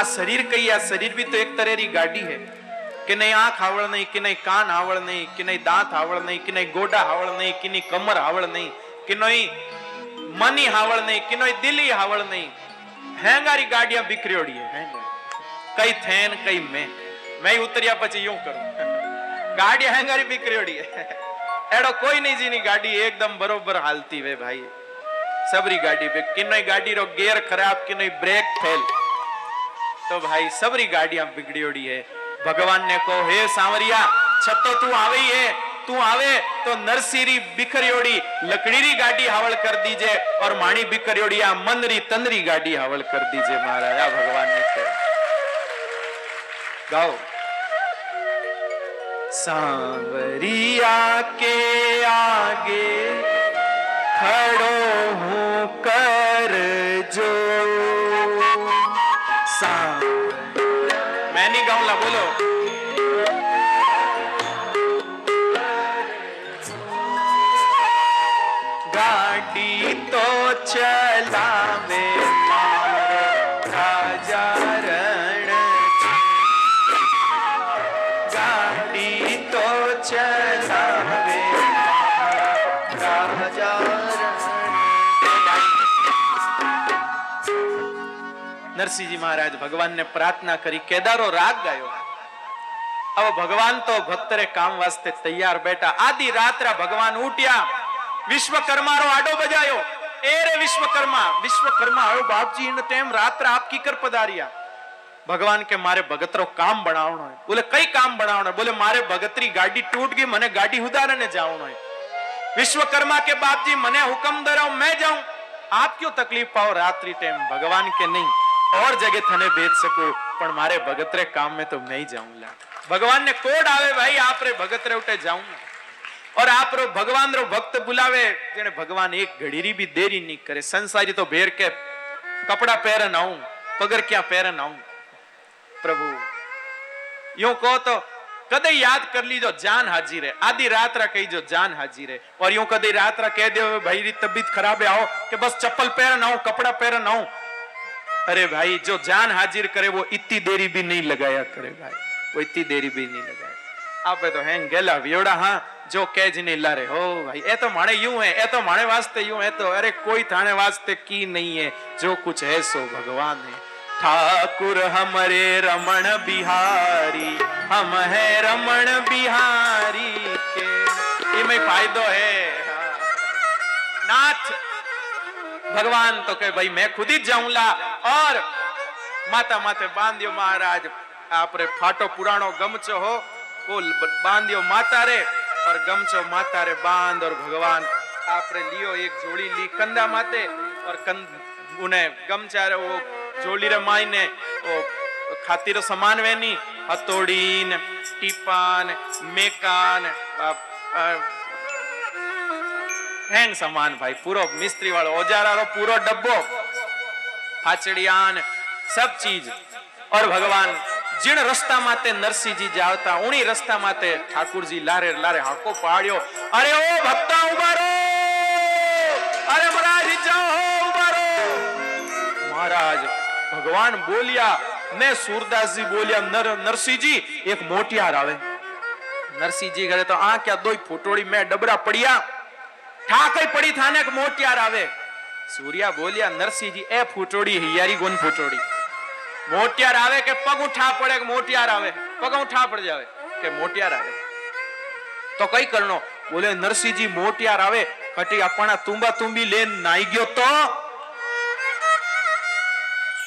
આ શરીર કઈ આ શરીર બી તો એક તરેરી ગાડી है કે નહીં આંખ આવડ નહીં કે નહીં કાન આવડ નહીં કે નહીં દાંત આવડ નહીં કે નહીં ગોડા આવડ નહીં કે નહીં કમર આવડ નહીં કે નહીં મની આવડ નહીં કે નહીં દિલી આવડ નહીં હેંગારી ગાડિયા બીકરીઓડી है હેંગારી. કઈ થેન કઈ મેં મેં ઉતર્યા પછી યું કરું ગાડી હેંગારી બીકરીઓડી है એડો કોઈ નહીં જીની ગાડી એકદમ બરોબર હાલતી વે ભાઈ सबरी गाड़ी पे किन्नई गाड़ी रो गियर खराब किन्नई ब्रेक फेल तो भाई सबरी गाड़ियां बिगड़ी उड़ी है भगवान ने कहो हे सांवरिया छतो तू आवे ही है तू आवे तो नरसीरी बिखरियोड़ी लकड़ीरी गाड़ी हावल कर दीजे और माणी बिखरियोड़ी आ मनरी तंदरी गाड़ी हावल कर दीजे महाराज आ भगवान ने कहा गाओ सांवरिया के आगे खड़ो हूँ कर સાહેબ મેં નહીં ગાઉલા બોલો ગાડી તો છે નરસિંહજી મહારાજ ભગવાનને પ્રાર્થના કરી કેદારો રાગ ગાયો. હવે ભગવાન તો ભક્તરે કામ વાસ્તે તૈયાર બેઠા. આદિ રાત્રા ભગવાન ઉઠ્યા. વિશ્વકર્મારો આડો બજાયો. એ રે વિશ્વકર્મા. વિશ્વકર્મા આવ્યો બાપજી એને તેમ રાત્રા આપ કીકર પધાર્યા. ભગવાન કે, મારે ભગતરો કામ બનાવણો હોય બોલે, કઈ કામ બનાવણો બોલે, મારે ભગતરી ગાડી તૂટ ગઈ, મને ગાડી ઉદારને જાવણો હોય વિશ્વકર્મા કે, બાપજી, મને હુકમ દરાવ મેં જાઉં. આપ ક્યો તકલીફ પાઓ રાત્રિ ટેમ? ભગવાન કે, નહીં. और जगह थने भेज सकूं પણ મારે ભગતરે કામ में तो मैं ही जाऊंगा भगवान ने कोड आवे भाई आप रे भगतरे उठे जाऊं और आप रो भगवान रो भक्त बुलावे जेने भगवान एक घड़ी री भी देरी नहीं करे संसारी तो भेर के कपड़ा पहरन आऊं पगर क्या पहरन आऊं प्रभु यूं कहो तो कदे याद कर लीजो जान हाजिर है आधी रात रा कही जो जान हाजिर है और यूं कदे रात रा कह दो भाई री तबीयत खराब है आओ कि बस चप्पल पहन आऊं कपड़ा पहन आऊं अरे भाई, जो जान हाजिर करे, वो इतनी देरी भी नहीं लगाया करे भाई। वो इतनी देरी भी नहीं लगाया। आपे तो हैंग गेला व्योड़ा हाँ जो कह जी नहीं ला रहे हो भाई, ए तो माने यूँ है, ए तो माने वास्ते यूँ है तो अरे कोई थाने वास्ते की नहीं है। जो कुछ है सो भगवान है। ठाकुर, हमारे रमण बिहारी, हम है रमण बिहारी के। इमें फायदो है हाँ। नाथ भगवान तो कहे भाई मैं खुद ही जाऊंगा और माता माते बांधियो महाराज आपरे फाटो पुराणो गमचो हो को बांधियो माता रे और गमचो माता रे बांध और भगवान आपरे लियो एक जोड़ी ली कंधा माते और कंध उन्हें गमचा रे वो जोड़ी रे मायने वो खातिर समान वेनी हथोड़ीन ટીપાન મેકાન અ, અ, હેંગ સમાન ભાઈ પૂરો મિસ્ત્રી વાળો ઓજારારો પૂરો ડબ્બો ફાચડિયાન सब चीज और भगवान जिन रस्ता माते नरसिंह जी जावता उनी रस्ता माते ठाकुर जी लारे लारे हाको पाड़्यो अरे ओ भक्ता उबारो अरे महाराज जाओ हो उबारो महाराज भगवान बोलिया मैं सूरदास जी बोलिया नर नरसिंह जी एक मोटियार आवे नरसिंह जी करे तो आ કાકઈ પડી થાને કે મોટિયાર આવે? સૂર્યા બોલ્યા, નરસિંહજી, એ ફૂટોડી, હિયારી ગોન ફૂટોડી. મોટિયાર આવે કે પગ ઉઠા પડે કે મોટિયાર આવે? પગ ઉઠા પડ જાવે કે મોટિયાર આવે? તો કઈ કરનો? બોલે, નરસિંહજી, મોટિયાર આવે. કટી આપણા તુંબા તુંબી લે નાઈ ગયો તો?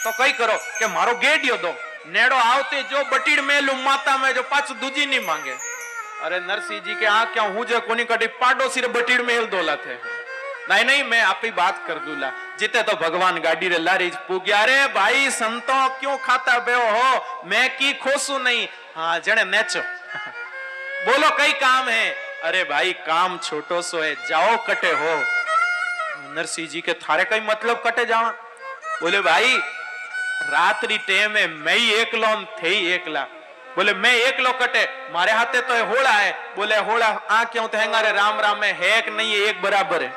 તો કઈ કરો? કે મારો ગેડિયો દો. નેડો આવતે જો બટીડ મેલું માતા મેં જો પાછું દૂજી નહીં માંગે. अरे नरसिंह जी के आ क्या हूँ? जो कोनी कटी पाडोसी रे बटीड मेल दोला थे नहीं नहीं, मैं आप ही बात कर दूला। जीते तो भगवान गाड़ी रे लारी पूग्या रे भाई, संतो क्यों खाता बेओ हो? मैं की खोसू नहीं। हाँ जने नेचो बोलो, कई काम है? अरे भाई, काम छोटो सो है। जाओ कटे हो। नरसिंह जी के थारे कई मतलब कटे जावा। बोले, भाई, रात्रि टेम में मैं ही एकलो, थे ही एकला। बोले मैं एकलो कटे मारे हाथे तो ये होड़ा है बोले होड़ा आ क्यों थेंगा रे राम राम में है कि नहीं है एक बराबर है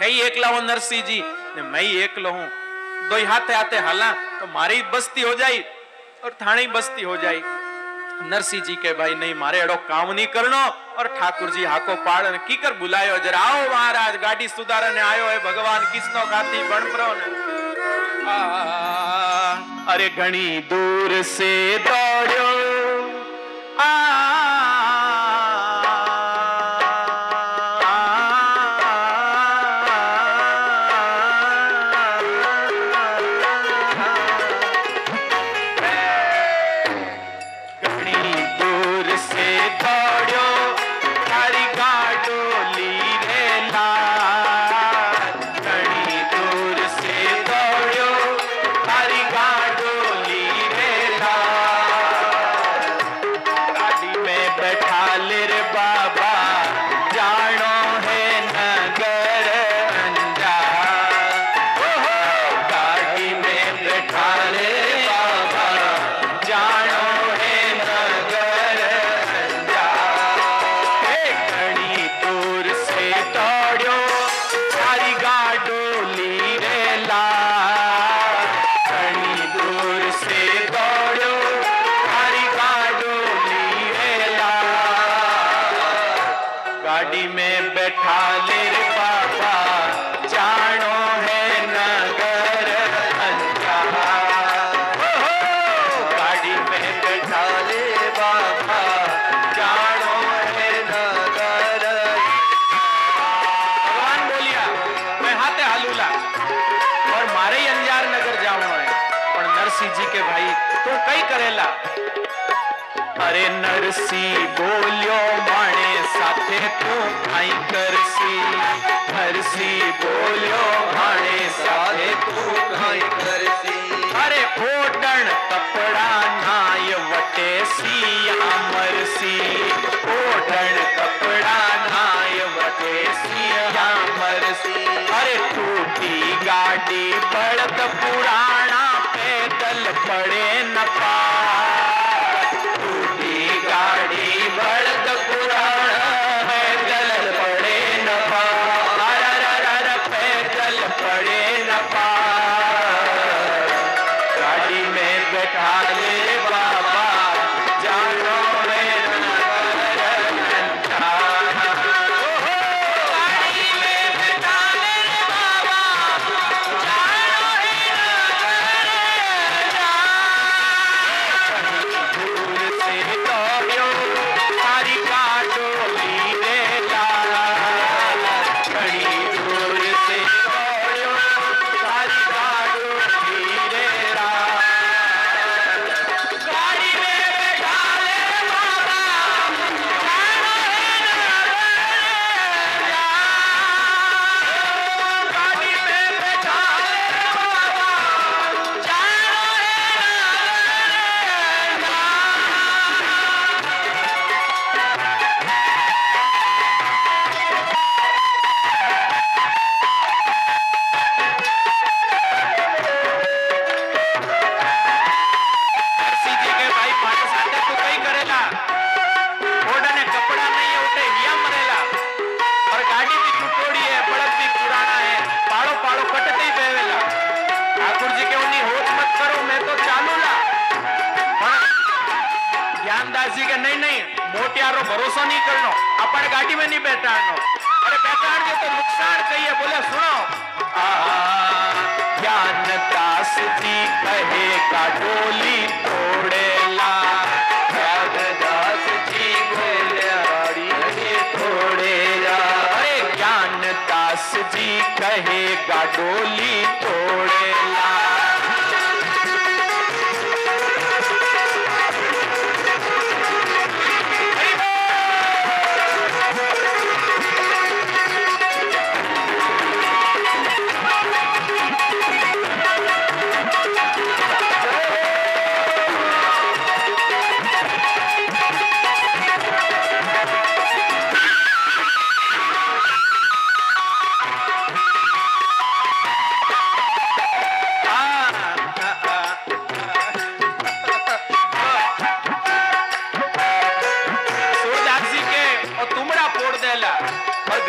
थे ही एकला हो नरसिंह जी ने मैं ही एकलो हूं दो ही हाथे हाथे हाला तो मारी बस्ती हो जाई और थाने ही बस्ती हो जाई नरसिंह जी के भाई नहीं मारे एड़ो काम नहीं करनो और ठाकुर जी हाको पाड़ की कर बुलायो जरा आओ महाराज गाड़ी सुधारने आयो है भगवान किसनो खाती बणप्रो ने आ, અરે ઘણી દૂર સે દોડ્યો. આ ने तो खाई करसी बोलो बोलियो, भाणे सारे तू खाई करसी। अरे फोटण कपड़ा नाय वटे सिया मरसी, फोटण कपड़ा नाय वटे सिया मरसी। अरे टूटी गाड़ी पड़त पुराना पैदल पड़े न पार। जी कहेगा डोली तोड़ेला।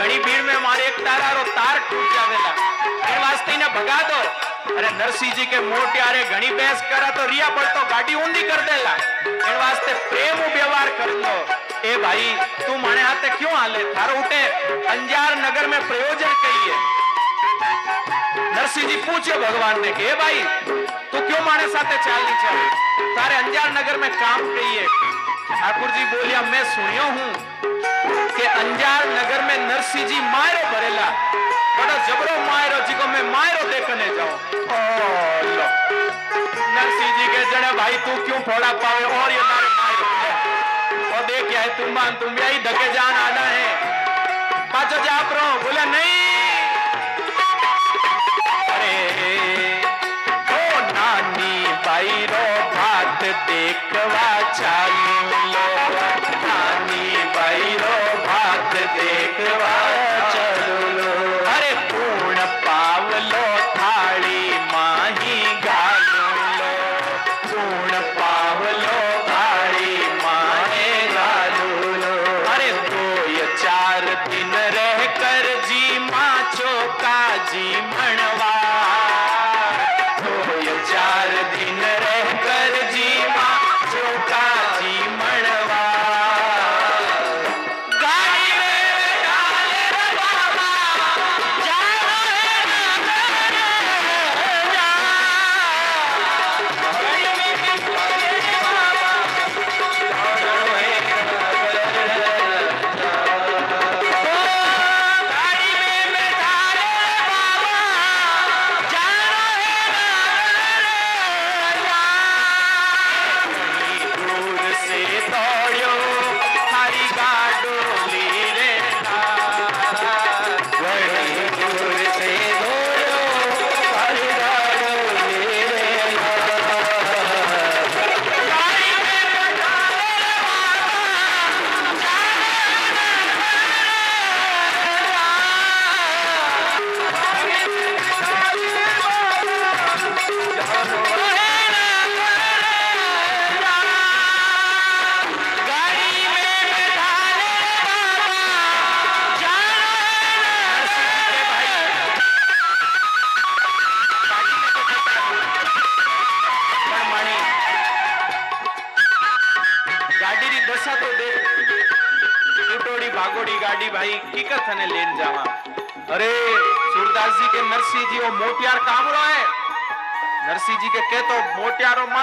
घड़ी भीड़ में हमारे एक तारा और तार टूट जावेला इन वास्ते इन्हें भगा दो अरे नरसी जी के मोटे आरे घनी बहस करा तो रिया पर तो गाड़ी ऊंधी कर देला इन वास्ते प्रेम व्यवहार कर दो ए भाई तू माने हाथे क्यों आले थारो उठे अंजार नगर में प्रयोजन कही है नरसी जी पूछे भगवान ने के भाई तू क्यों माने साथे चालनी नहीं तारे अंजार नगर में काम कही है ठाकुर जी बोलिया मैं सुनियो हूँ कि अंजार नगर में नरसिंह जी मायरो भरेला। बड़ा जबरो मायरो जी को मैं मायरो देखने लो। नरसिंह जी के जड़े भाई, तू क्यों फोड़ा पावे? और ये मारे मायरो और देख क्या है तुम मान तुम यही धके जान आना है। पाचो जाप रहो। बोले, नहीं। अरे, ओ नानी, बाई रो भात देखवा चालू लो।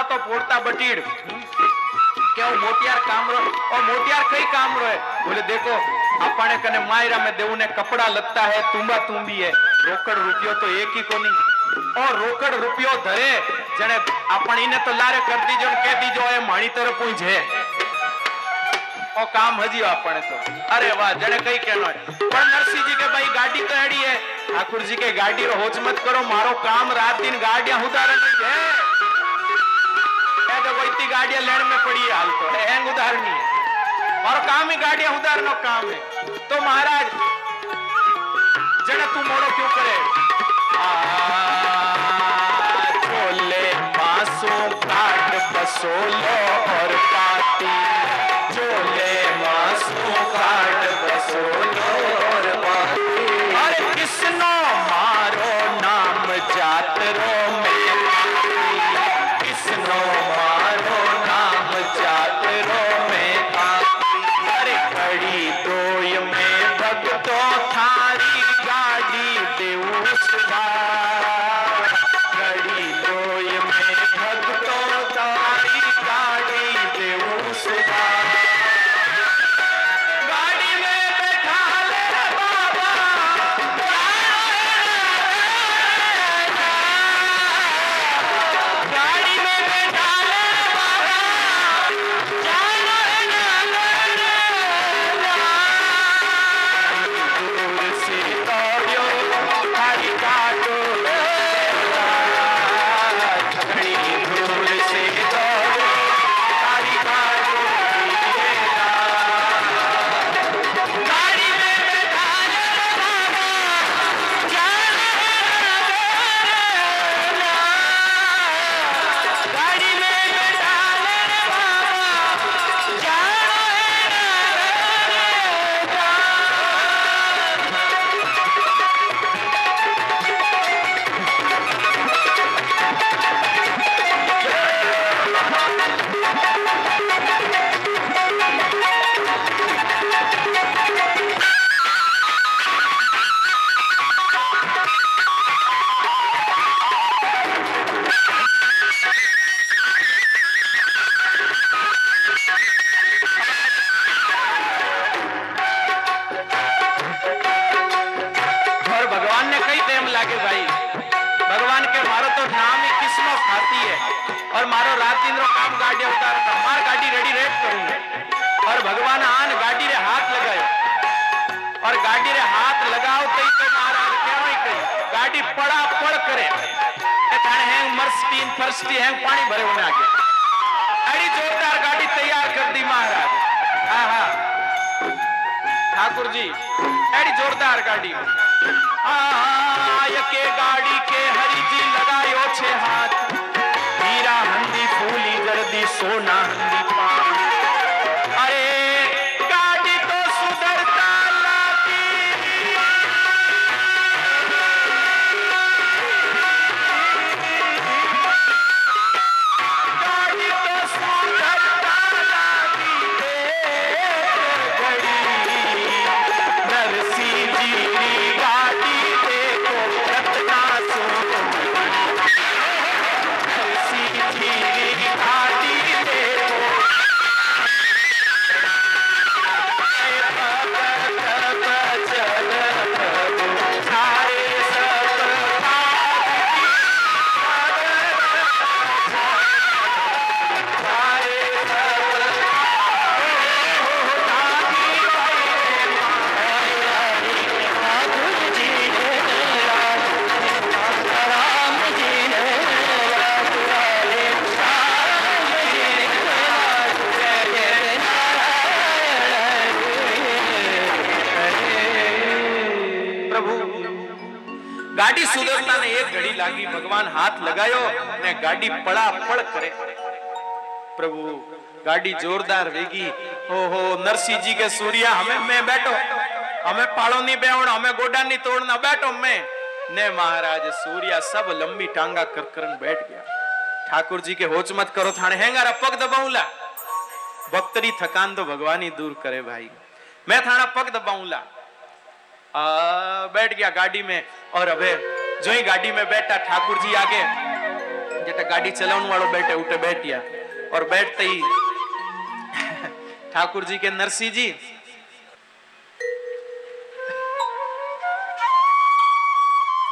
મોટા તો ફોડતા બટીડ કે ઓ મોટિયાર કામરો ઓ મોટિયાર કઈ કામરો હે બોલે, દેખો આપણે કને માયરા મે દેવું ને કપડા લગતા હે, તુંબા તુંબી હે. રોકડ રૂપિયો તો એક ઈ કોની? ઓ રોકડ રૂપિયો ધરે, જણે આપણ ઈને તો લારે કર દીજો ને કે દીજો, એ માણી તરફ કોઈ છે ઓ કામ હજી આપણે તો. અરે વાહ, જણે કઈ કેનો પણ નરસિંહજી કે, ભાઈ, ગાડી તો એડી હે. ઠાકુરજી કે ગાડી રો હોચ કરો, મારો કામ રાત દિન ગાડિયા ઉતારે નહીં છે तो देखो इतनी गाड़ियाँ लेन में पड़ी ಗಾಡಿಯಲ್ಲಿ ಹೆಣ್ಮೆ ಕೊಡಿ ಆಲ್ತು ಹೆಂಗ್ है। और तो। काम ही गाड़ियाँ, उधार नो काम है। तो महाराज, जड़ा तू मोड़ो क्यों करे? छोले पासों काट पसोलो थाने हैंग मर्सटीन फर्स्टी हैंग पानी भरे होने आगे अड़ी जोरदार गाड़ी तैयार कर दी महाराज हाँ हाँ ठाकुर जी एड़ी जोरदार गाड़ी आय के गाड़ी के हरि जी लगायो छे हाथ हीरा हंदी फूली जर्दी सोना हंदी पान પોતાને એક ઘડી લાગી ભગવાન હાથ લગાયો ને ગાડી પડાપડ કરે. પ્રભુ, ગાડી જોરદાર વેગી. ઓહો, નરસિંહજી કે સૂર્યા, અમે, મેં બેઠો. અમે પાળોની બેવણ અમે ગોડાની તોડના બેઠો મેં. ને મહારાજ સૂર્યા સબ લંબી ટાંગા કરકરન બેઠ ગયા. ઠાકોરજી કે, હોચ મત કરો થાણે. હેંગારા પગ દબાઉલા. ભક્તરી થકાન તો ભગવાન દૂર કરે ભાઈ. મેં થાણા પગ દબાઉલા. બેઠ ગયા ગાડી મેં. ઓર હવે जो ही गाड़ी में बैठा ठाकुर जी आगे जेटा गाड़ी चलाने वालों बैठे उठे बैठिया और बैठते ही ठाकुर जी के नरसिंह जी